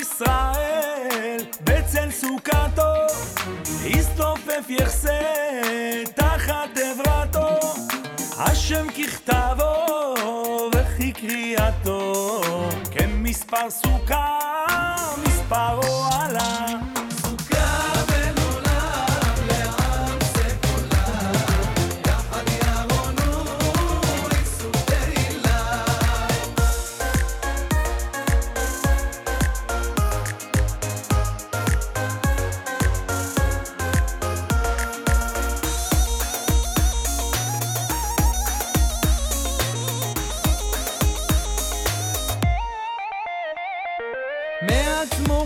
ישראל בצל סוכתו הסתופף יחסה שם ככתבו וכי קריאתו כן כמספר סוכה מספרו עלה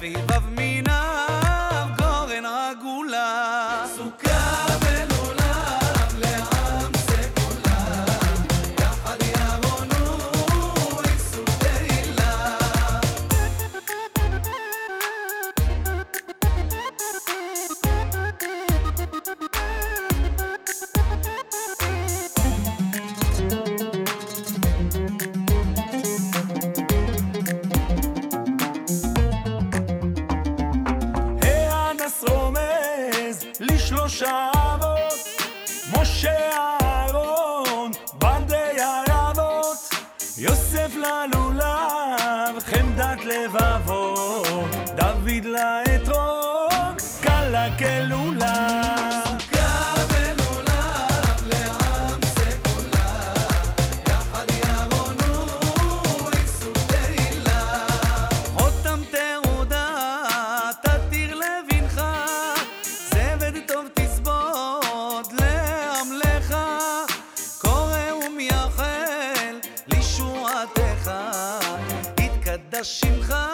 fever כסף ללולב, חמדת לבבו, דוד לאתרוג, קלה כלולב. חדשים חדשים